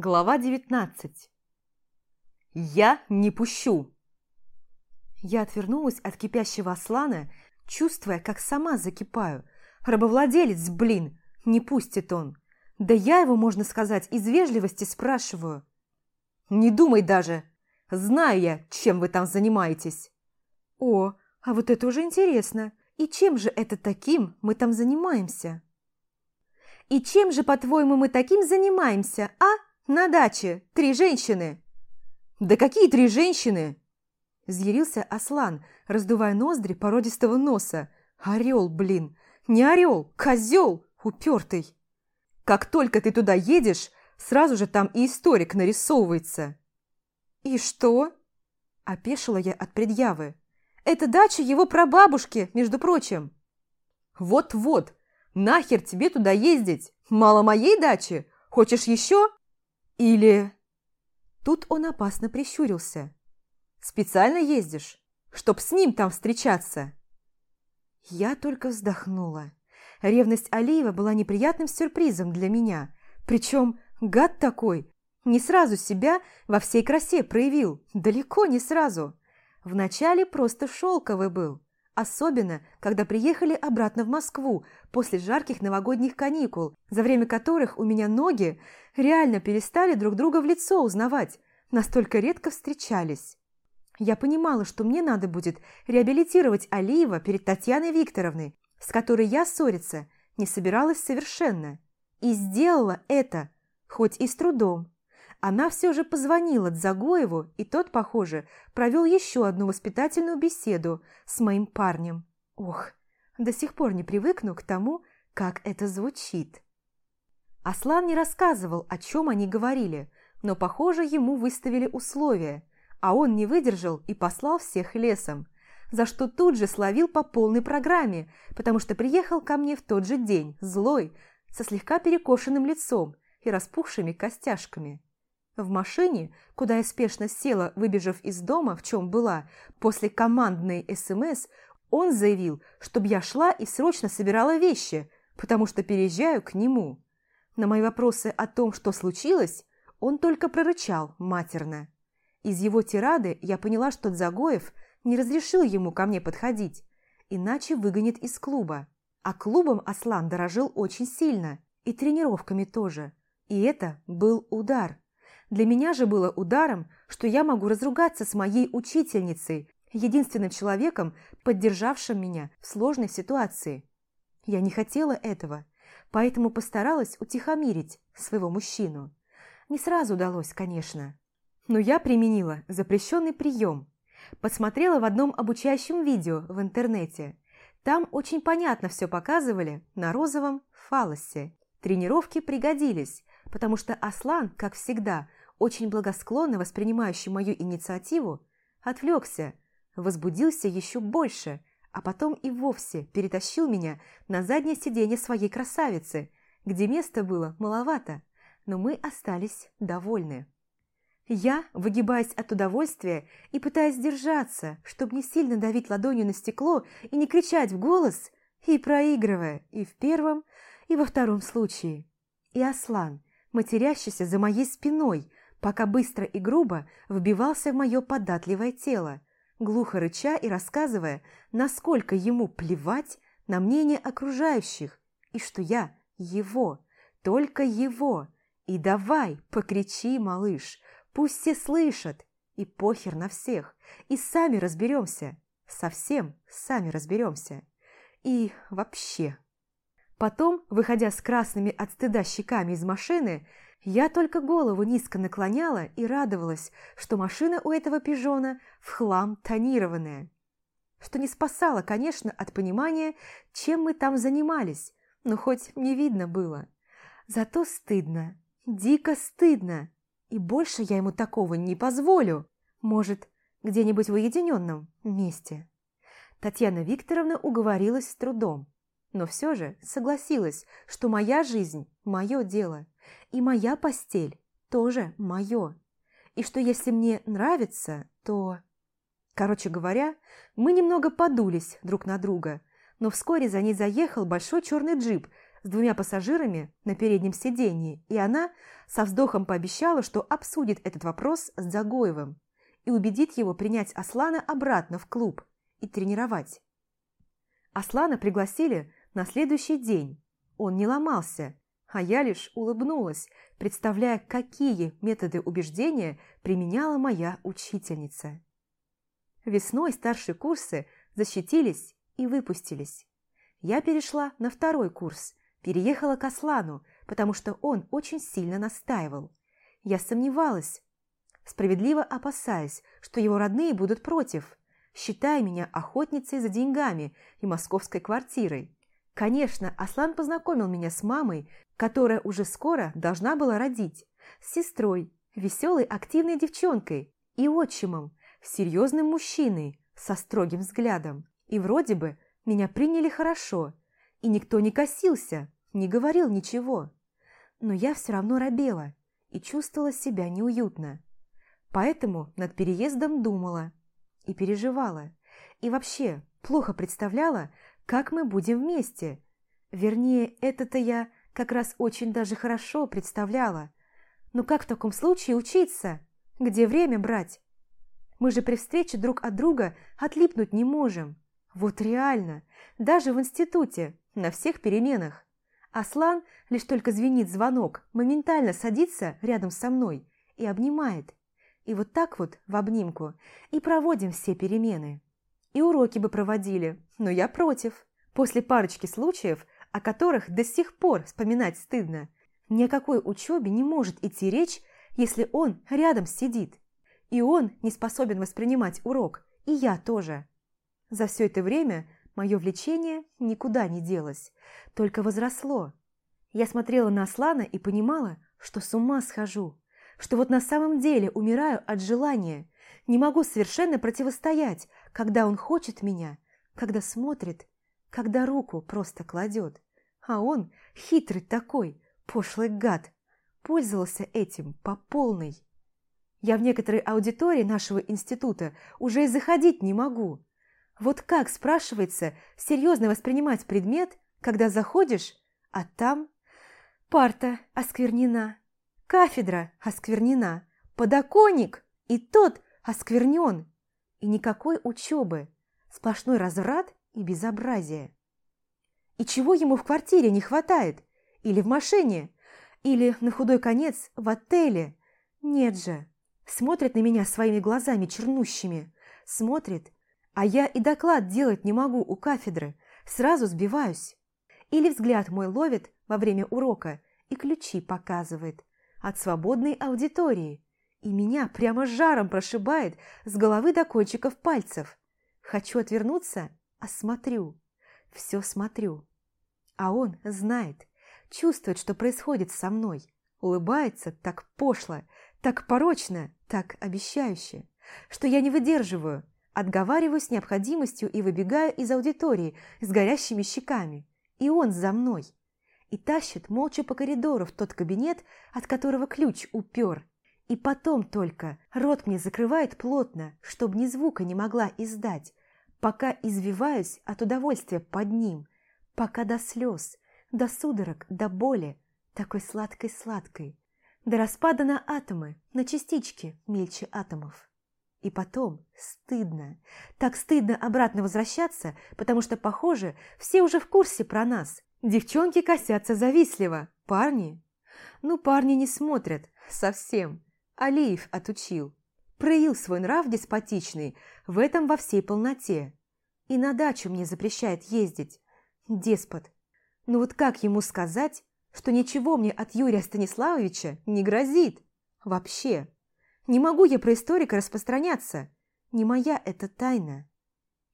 Глава 19 «Я не пущу!» Я отвернулась от кипящего Аслана, чувствуя, как сама закипаю. Рабовладелец, блин, не пустит он. Да я его, можно сказать, из вежливости спрашиваю. «Не думай даже! Знаю я, чем вы там занимаетесь!» «О, а вот это уже интересно! И чем же это таким мы там занимаемся?» «И чем же, по-твоему, мы таким занимаемся, а?» На даче три женщины!» «Да какие три женщины?» Взъярился Аслан, раздувая ноздри породистого носа. «Орел, блин! Не орел, козел, упертый!» «Как только ты туда едешь, сразу же там и историк нарисовывается!» «И что?» – опешила я от предъявы. «Это дача его прабабушки, между прочим!» «Вот-вот! Нахер тебе туда ездить? Мало моей дачи? Хочешь еще?» Или... Тут он опасно прищурился. Специально ездишь, чтоб с ним там встречаться? Я только вздохнула. Ревность Алиева была неприятным сюрпризом для меня. Причем гад такой не сразу себя во всей красе проявил, далеко не сразу. Вначале просто шелковый был, Особенно, когда приехали обратно в Москву после жарких новогодних каникул, за время которых у меня ноги реально перестали друг друга в лицо узнавать, настолько редко встречались. Я понимала, что мне надо будет реабилитировать Алиева перед Татьяной Викторовной, с которой я ссориться не собиралась совершенно. И сделала это, хоть и с трудом. Она все же позвонила Дзагоеву, и тот, похоже, провел еще одну воспитательную беседу с моим парнем. Ох, до сих пор не привыкну к тому, как это звучит. Аслан не рассказывал, о чем они говорили, но, похоже, ему выставили условия, а он не выдержал и послал всех лесом, за что тут же словил по полной программе, потому что приехал ко мне в тот же день, злой, со слегка перекошенным лицом и распухшими костяшками. В машине, куда я спешно села, выбежав из дома, в чем была, после командной СМС, он заявил, чтобы я шла и срочно собирала вещи, потому что переезжаю к нему. На мои вопросы о том, что случилось, он только прорычал матерно. Из его тирады я поняла, что Дзагоев не разрешил ему ко мне подходить, иначе выгонит из клуба. А клубом Аслан дорожил очень сильно, и тренировками тоже. И это был удар. Для меня же было ударом, что я могу разругаться с моей учительницей, единственным человеком, поддержавшим меня в сложной ситуации. Я не хотела этого, поэтому постаралась утихомирить своего мужчину. Не сразу удалось, конечно. Но я применила запрещенный прием. Посмотрела в одном обучающем видео в интернете. Там очень понятно все показывали на розовом фалосе. Тренировки пригодились, потому что Аслан, как всегда, очень благосклонно воспринимающий мою инициативу, отвлекся, возбудился еще больше, а потом и вовсе перетащил меня на заднее сиденье своей красавицы, где места было маловато, но мы остались довольны. Я, выгибаясь от удовольствия и пытаясь держаться, чтобы не сильно давить ладонью на стекло и не кричать в голос, и проигрывая и в первом, и во втором случае. И Аслан, матерящийся за моей спиной, пока быстро и грубо вбивался в мое податливое тело, глухо рыча и рассказывая, насколько ему плевать на мнение окружающих, и что я его, только его. И давай, покричи, малыш, пусть все слышат, и похер на всех, и сами разберемся, совсем сами разберемся. И вообще... Потом, выходя с красными от стыда щеками из машины, я только голову низко наклоняла и радовалась, что машина у этого пижона в хлам тонированная. Что не спасало, конечно, от понимания, чем мы там занимались, но хоть не видно было. Зато стыдно, дико стыдно, и больше я ему такого не позволю. Может, где-нибудь в уединенном месте. Татьяна Викторовна уговорилась с трудом, но все же согласилась, что моя жизнь – мое дело – и моя постель тоже мое. И что если мне нравится, то... Короче говоря, мы немного подулись друг на друга, но вскоре за ней заехал большой черный джип, с двумя пассажирами на переднем сиденье, и она со вздохом пообещала, что обсудит этот вопрос с Загоевым и убедит его принять Аслана обратно в клуб и тренировать. Аслана пригласили на следующий день. Он не ломался, а я лишь улыбнулась, представляя, какие методы убеждения применяла моя учительница. Весной старшие курсы защитились и выпустились. Я перешла на второй курс, переехала к Аслану, потому что он очень сильно настаивал. Я сомневалась, справедливо опасаясь, что его родные будут против, считая меня охотницей за деньгами и московской квартирой. Конечно, Аслан познакомил меня с мамой, которая уже скоро должна была родить, с сестрой, веселой активной девчонкой и отчимом, серьезным мужчиной со строгим взглядом. И вроде бы меня приняли хорошо, и никто не косился, не говорил ничего. Но я все равно робела и чувствовала себя неуютно. Поэтому над переездом думала и переживала. И вообще плохо представляла, как мы будем вместе. Вернее, это-то я как раз очень даже хорошо представляла. Но как в таком случае учиться? Где время брать? Мы же при встрече друг от друга отлипнуть не можем. Вот реально, даже в институте, на всех переменах. Аслан, лишь только звенит звонок, моментально садится рядом со мной и обнимает. И вот так вот в обнимку и проводим все перемены. И уроки бы проводили, но я против. После парочки случаев, о которых до сих пор вспоминать стыдно, ни о какой учебе не может идти речь, если он рядом сидит. И он не способен воспринимать урок, и я тоже. За все это время мое влечение никуда не делось, только возросло. Я смотрела на Аслана и понимала, что с ума схожу, что вот на самом деле умираю от желания, не могу совершенно противостоять, когда он хочет меня, когда смотрит, когда руку просто кладет. А он, хитрый такой, пошлый гад, пользовался этим по полной. Я в некоторой аудитории нашего института уже и заходить не могу, вот как, спрашивается, серьезно воспринимать предмет, когда заходишь, а там парта осквернена, кафедра осквернена, подоконник и тот осквернен, и никакой учебы, сплошной разврат и безобразие. И чего ему в квартире не хватает? Или в машине? Или, на худой конец, в отеле? Нет же. Смотрит на меня своими глазами чернущими. Смотрит а я и доклад делать не могу у кафедры, сразу сбиваюсь. Или взгляд мой ловит во время урока и ключи показывает от свободной аудитории, и меня прямо жаром прошибает с головы до кончиков пальцев. Хочу отвернуться, а смотрю, все смотрю. А он знает, чувствует, что происходит со мной, улыбается так пошло, так порочно, так обещающе, что я не выдерживаю – Отговариваюсь необходимостью и выбегаю из аудитории с горящими щеками. И он за мной. И тащит молча по коридору в тот кабинет, от которого ключ упер. И потом только рот мне закрывает плотно, чтобы ни звука не могла издать, пока извиваюсь от удовольствия под ним, пока до слез, до судорог, до боли, такой сладкой-сладкой, до распада на атомы, на частички мельче атомов. И потом стыдно. Так стыдно обратно возвращаться, потому что, похоже, все уже в курсе про нас. Девчонки косятся завистливо. Парни? Ну, парни не смотрят. Совсем. Алиев отучил. Проявил свой нрав деспотичный, в этом во всей полноте. И на дачу мне запрещает ездить. Деспот. Ну вот как ему сказать, что ничего мне от Юрия Станиславовича не грозит? Вообще. Не могу я про историка распространяться. Не моя это тайна.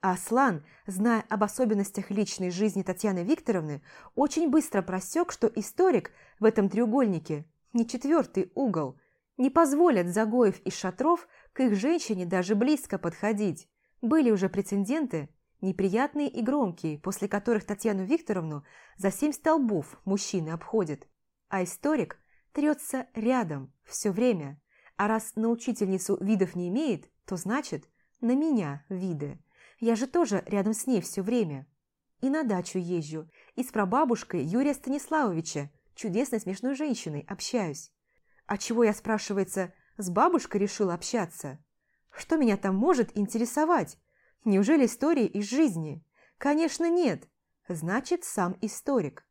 Аслан, зная об особенностях личной жизни Татьяны Викторовны, очень быстро просек, что историк в этом треугольнике не четвертый угол, не позволят Загоев и Шатров к их женщине даже близко подходить. Были уже прецеденты, неприятные и громкие, после которых Татьяну Викторовну за семь столбов мужчины обходят. А историк трется рядом все время, а раз на учительницу видов не имеет, то значит, на меня виды. Я же тоже рядом с ней все время. и на дачу езжу, и с прабабушкой Юрия Станиславовича, чудесной смешной женщиной, общаюсь. А чего я, спрашивается, с бабушкой решила общаться? Что меня там может интересовать? Неужели истории из жизни? Конечно, нет. Значит, сам историк.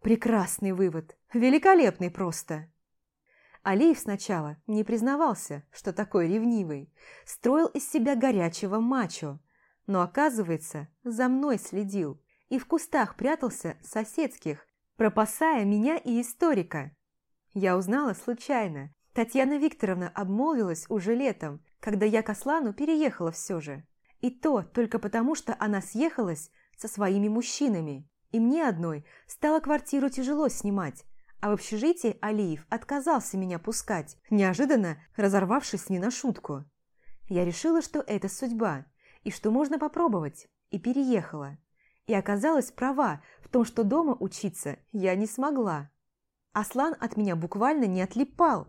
Прекрасный вывод. Великолепный просто. Алиев сначала не признавался, что такой ревнивый, строил из себя горячего мачо, но, оказывается, за мной следил и в кустах прятался соседских, пропасая меня и историка. Я узнала случайно. Татьяна Викторовна обмолвилась уже летом, когда я к Аслану переехала все же. И то только потому, что она съехалась со своими мужчинами, и мне одной стало квартиру тяжело снимать, а в общежитии Алиев отказался меня пускать, неожиданно разорвавшись не на шутку. Я решила, что это судьба, и что можно попробовать, и переехала. И оказалась права в том, что дома учиться я не смогла. Аслан от меня буквально не отлипал.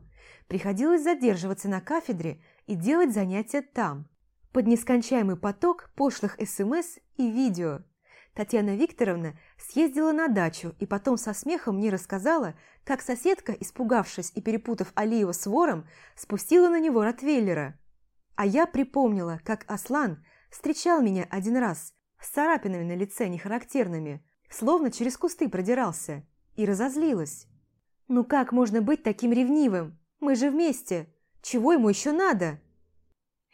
Приходилось задерживаться на кафедре и делать занятия там, под нескончаемый поток пошлых СМС и видео. Татьяна Викторовна съездила на дачу и потом со смехом мне рассказала, как соседка, испугавшись и перепутав Алиева с вором, спустила на него Ротвейлера. А я припомнила, как Аслан встречал меня один раз с царапинами на лице нехарактерными, словно через кусты продирался, и разозлилась. «Ну как можно быть таким ревнивым? Мы же вместе! Чего ему еще надо?»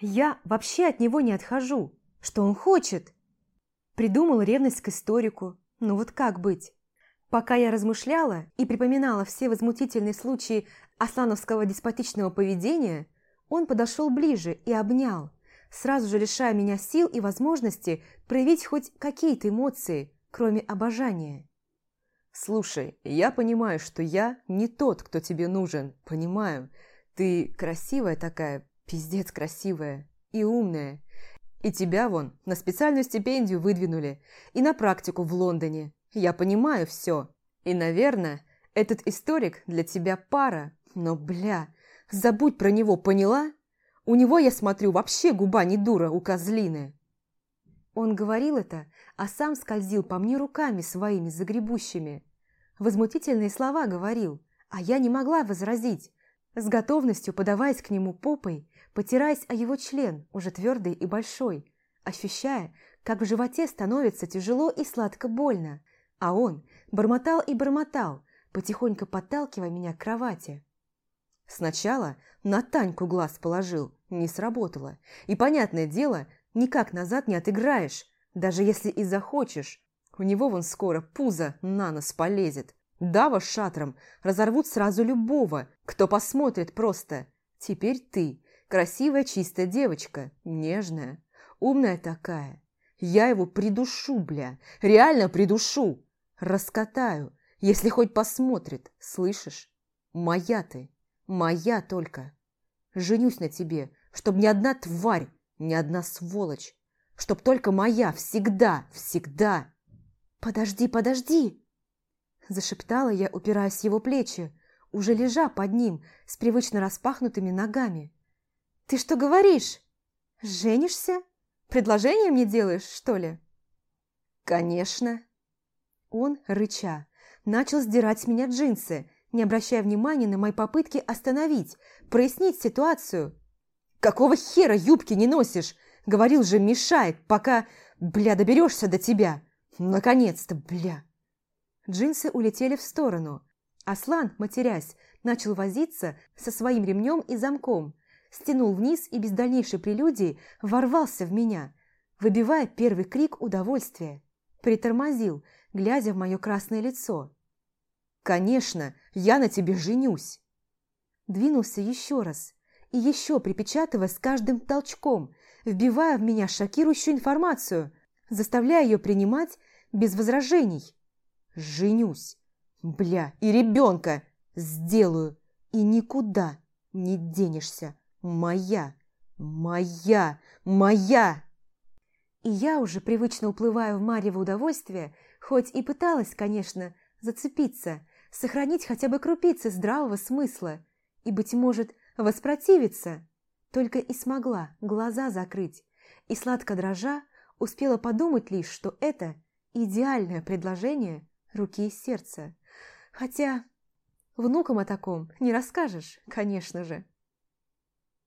«Я вообще от него не отхожу. Что он хочет?» Придумал ревность к историку. Ну вот как быть? Пока я размышляла и припоминала все возмутительные случаи аслановского деспотичного поведения, он подошел ближе и обнял, сразу же лишая меня сил и возможности проявить хоть какие-то эмоции, кроме обожания. «Слушай, я понимаю, что я не тот, кто тебе нужен, понимаю. Ты красивая такая, пиздец красивая и умная. И тебя вон на специальную стипендию выдвинули, и на практику в Лондоне. Я понимаю все. И, наверное, этот историк для тебя пара. Но, бля, забудь про него, поняла? У него, я смотрю, вообще губа не дура у козлины. Он говорил это, а сам скользил по мне руками своими загребущими. Возмутительные слова говорил, а я не могла возразить, с готовностью подаваясь к нему попой потираясь о его член, уже твердый и большой, ощущая, как в животе становится тяжело и сладко больно, а он бормотал и бормотал, потихоньку подталкивая меня к кровати. Сначала на Таньку глаз положил, не сработало. И, понятное дело, никак назад не отыграешь, даже если и захочешь. У него вон скоро пузо на нос полезет. Дава с шатром разорвут сразу любого, кто посмотрит просто. Теперь ты, Красивая чистая девочка, нежная, умная такая. Я его придушу, бля, реально придушу. Раскатаю, если хоть посмотрит, слышишь? Моя ты, моя только. Женюсь на тебе, чтоб ни одна тварь, ни одна сволочь, чтоб только моя всегда, всегда. Подожди, подожди, зашептала я, упираясь в его плечи, уже лежа под ним с привычно распахнутыми ногами. «Ты что говоришь? Женишься? Предложение мне делаешь, что ли?» «Конечно!» Он, рыча, начал сдирать с меня джинсы, не обращая внимания на мои попытки остановить, прояснить ситуацию. «Какого хера юбки не носишь? Говорил же, мешает, пока, бля, доберешься до тебя. Наконец-то, бля!» Джинсы улетели в сторону. Аслан, матерясь, начал возиться со своим ремнем и замком, стянул вниз и без дальнейшей прелюдии ворвался в меня, выбивая первый крик удовольствия. Притормозил, глядя в мое красное лицо. «Конечно, я на тебе женюсь!» Двинулся еще раз и еще припечатывая с каждым толчком, вбивая в меня шокирующую информацию, заставляя ее принимать без возражений. «Женюсь! Бля, и ребенка сделаю, и никуда не денешься!» Моя, моя, моя! И я уже привычно уплываю в марьево удовольствие, хоть и пыталась, конечно, зацепиться, сохранить хотя бы крупицы здравого смысла и, быть может, воспротивиться. Только и смогла глаза закрыть, и сладко дрожа успела подумать лишь, что это идеальное предложение руки и сердца. Хотя внукам о таком не расскажешь, конечно же.